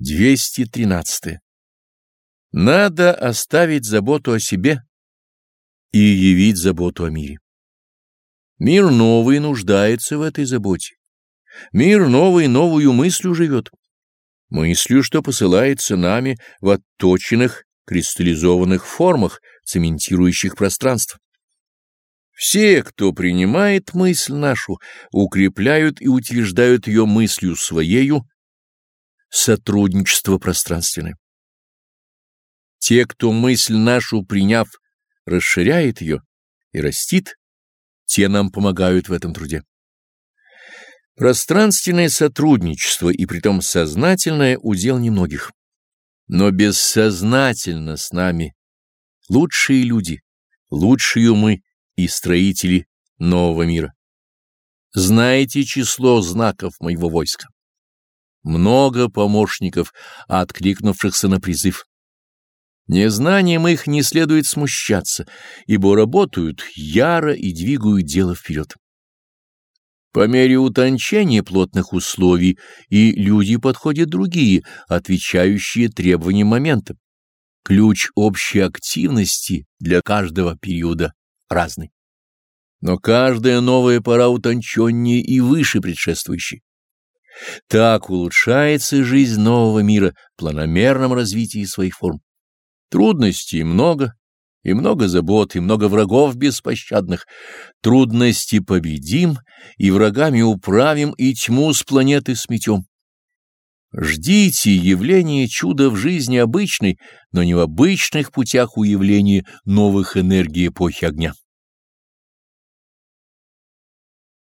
213. Надо оставить заботу о себе и явить заботу о мире. Мир новый нуждается в этой заботе. Мир новый новую мыслью живет. Мыслью, что посылается нами в отточенных, кристаллизованных формах, цементирующих пространство. Все, кто принимает мысль нашу, укрепляют и утверждают ее мыслью своею, сотрудничество пространственное. Те, кто мысль нашу приняв, расширяет ее и растит, те нам помогают в этом труде. Пространственное сотрудничество, и притом сознательное, удел немногих. Но бессознательно с нами лучшие люди, лучшие умы и строители нового мира. Знаете число знаков моего войска много помощников, откликнувшихся на призыв. Незнанием их не следует смущаться, ибо работают яро и двигают дело вперед. По мере утончения плотных условий и люди подходят другие, отвечающие требованиям момента. Ключ общей активности для каждого периода разный. Но каждая новая пора утонченнее и выше предшествующей. Так улучшается жизнь нового мира в планомерном развитии своих форм. Трудностей много, и много забот, и много врагов беспощадных. Трудности победим, и врагами управим, и тьму с планеты сметем. Ждите явления чуда в жизни обычной, но не в обычных путях уявления новых энергий эпохи огня.